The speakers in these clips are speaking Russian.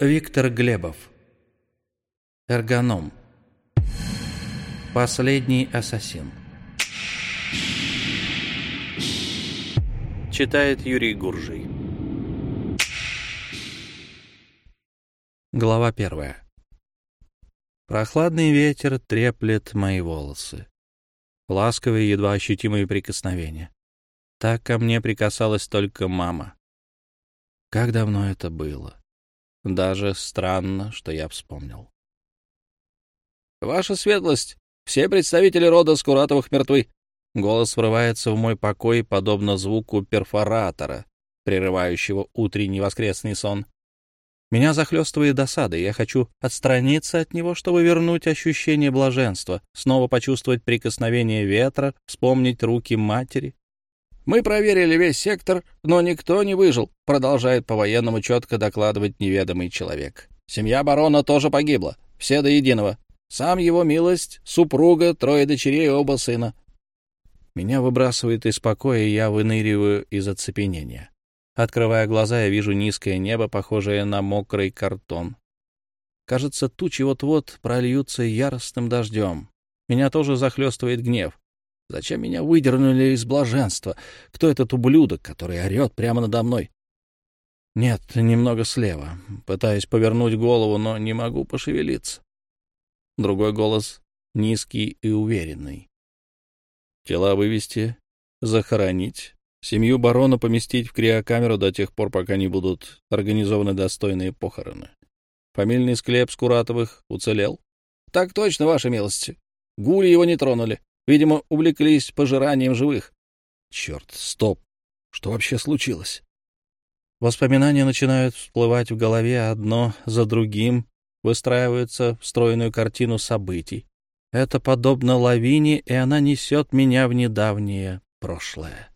Виктор Глебов. Эргоном. Последний ассасин. Читает Юрий Гуржий. Глава первая. Прохладный ветер треплет мои волосы. Ласковые, едва ощутимые прикосновения. Так ко мне прикасалась только мама. Как давно это было? Даже странно, что я вспомнил. «Ваша светлость, все представители рода Скуратовых мертвы!» Голос врывается в мой покой, подобно звуку перфоратора, прерывающего утренний воскресный сон. Меня захлестывает досада, и я хочу отстраниться от него, чтобы вернуть ощущение блаженства, снова почувствовать прикосновение ветра, вспомнить руки матери, мы проверили весь сектор, но никто не выжил, продолжает по-военному четко докладывать неведомый человек. Семья барона тоже погибла, все до единого. Сам его милость, супруга, трое дочерей и оба сына. Меня выбрасывает из покоя, и я выныриваю из оцепенения. Открывая глаза, я вижу низкое небо, похожее на мокрый картон. Кажется, тучи вот-вот прольются яростным дождем. Меня тоже захлестывает гнев. Зачем меня выдернули из блаженства? Кто этот ублюдок, который орет прямо надо мной? Нет, немного слева. Пытаюсь повернуть голову, но не могу пошевелиться. Другой голос низкий и уверенный. Тела вывести, захоронить, семью барона поместить в криокамеру до тех пор, пока не будут организованы достойные похороны. Фамильный склеп Скуратовых уцелел? — Так точно, ваша милость. Гули его не тронули. Видимо, увлеклись пожиранием живых. Черт, стоп. Что вообще случилось? Воспоминания начинают всплывать в голове одно за другим, выстраиваются в стройную картину событий. Это подобно лавине, и она несет меня в недавнее прошлое.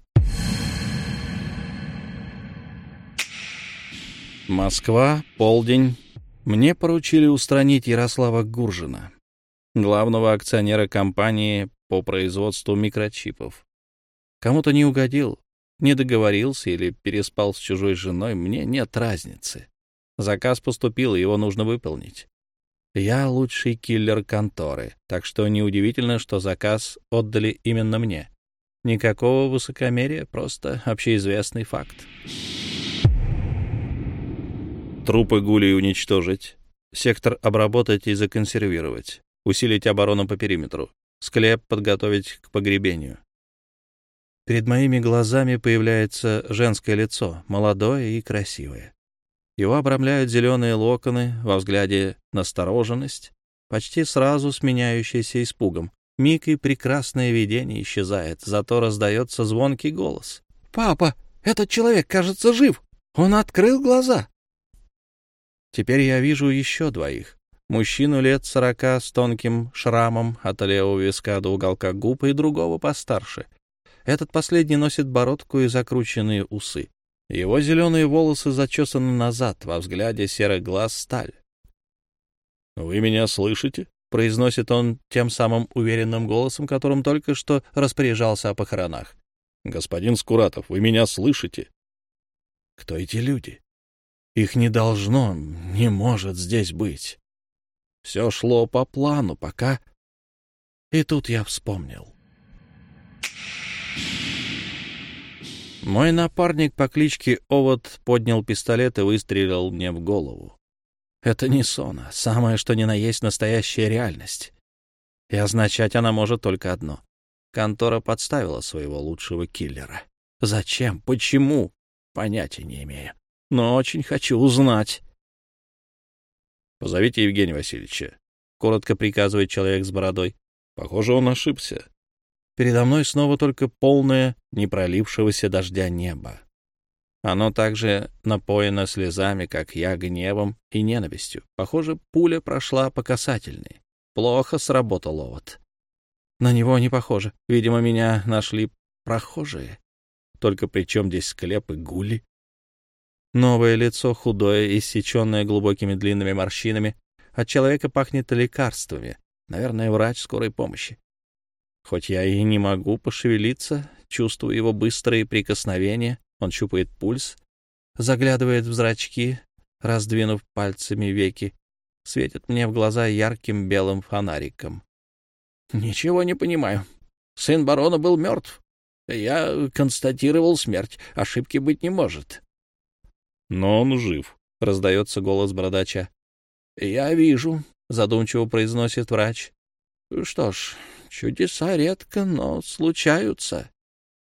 Москва, полдень. Мне поручили устранить Ярослава Гуржина, главного акционера компании по производству микрочипов. Кому-то не угодил, не договорился или переспал с чужой женой, мне нет разницы. Заказ поступил, его нужно выполнить. Я лучший киллер конторы, так что неудивительно, что заказ отдали именно мне. Никакого высокомерия, просто общеизвестный факт. Трупы гулей уничтожить, сектор обработать и законсервировать, усилить оборону по периметру, склеп подготовить к погребению. Перед моими глазами появляется женское лицо, молодое и красивое. Его обрамляют зеленые локоны, во взгляде настороженность, почти сразу сменяющаяся испугом. Миг и прекрасное видение исчезает, зато раздается звонкий голос. «Папа, этот человек, кажется, жив! Он открыл глаза!» Теперь я вижу еще двоих. Мужчину лет сорока с тонким шрамом от левого виска до уголка губ и другого постарше. Этот последний носит бородку и закрученные усы. Его зеленые волосы зачесаны назад, во взгляде серых глаз сталь. «Вы меня слышите?» — произносит он тем самым уверенным голосом, которым только что распоряжался о похоронах. «Господин Скуратов, вы меня слышите?» «Кто эти люди? Их не должно, не может здесь быть». Все шло по плану, пока... И тут я вспомнил. Мой напарник по кличке Овод поднял пистолет и выстрелил мне в голову. Это не сон, а самое что ни на есть настоящая реальность. И означать она может только одно. Контора подставила своего лучшего киллера. Зачем? Почему? Понятия не имею. Но очень хочу узнать. «Позовите Евгения Васильевича», — коротко приказывает человек с бородой. Похоже, он ошибся. Передо мной снова только полное, не пролившегося дождя небо. Оно также напоено слезами, как я, гневом и ненавистью. Похоже, пуля прошла по касательной. Плохо сработал овод. На него не похоже. Видимо, меня нашли прохожие. Только при чем здесь склеп и гули? Новое лицо, худое, иссеченное глубокими длинными морщинами. От человека пахнет лекарствами. Наверное, врач скорой помощи. Хоть я и не могу пошевелиться, чувствую его быстрые прикосновения. Он щупает пульс, заглядывает в зрачки, раздвинув пальцами веки, светит мне в глаза ярким белым фонариком. — Ничего не понимаю. Сын барона был мертв. Я констатировал смерть. Ошибки быть не может. — Но он жив, — раздается голос бородача. — Я вижу, — задумчиво произносит врач. — Что ж, чудеса редко, но случаются.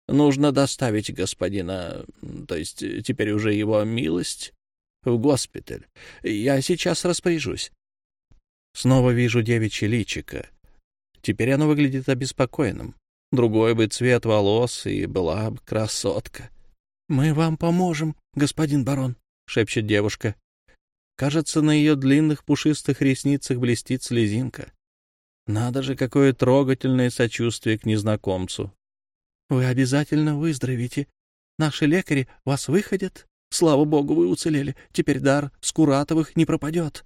Нужно доставить господина, то есть теперь уже его милость, в госпиталь. Я сейчас распоряжусь. Снова вижу девичье личико. Теперь оно выглядит обеспокоенным. Другой бы цвет волос, и была бы красотка. — Мы вам поможем, господин барон, — шепчет девушка. Кажется, на ее длинных пушистых ресницах блестит слезинка. Надо же, какое трогательное сочувствие к незнакомцу. — Вы обязательно выздоровите. Наши лекари вас выходят. Слава богу, вы уцелели. Теперь дар Скуратовых не пропадет.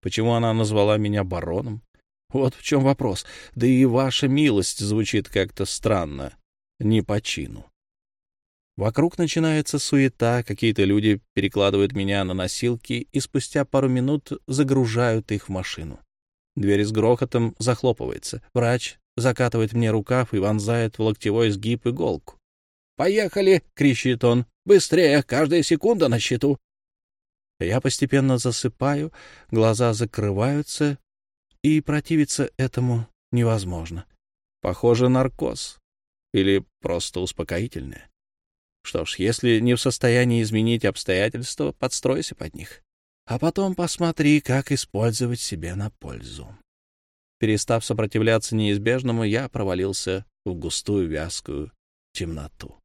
Почему она назвала меня бароном? Вот в чем вопрос. Да и ваша милость звучит как-то странно, не по чину. Вокруг начинается суета, какие-то люди перекладывают меня на носилки и спустя пару минут загружают их в машину. Дверь с грохотом захлопывается. Врач закатывает мне рукав и вонзает в локтевой сгиб иголку. «Поехали!» — кричит он. «Быстрее! Каждая секунда на счету!» Я постепенно засыпаю, глаза закрываются, и противиться этому невозможно. Похоже, наркоз. Или просто успокоительное. Что ж, если не в состоянии изменить обстоятельства, подстройся под них. А потом посмотри, как использовать себе на пользу. Перестав сопротивляться неизбежному, я провалился в густую вязкую темноту.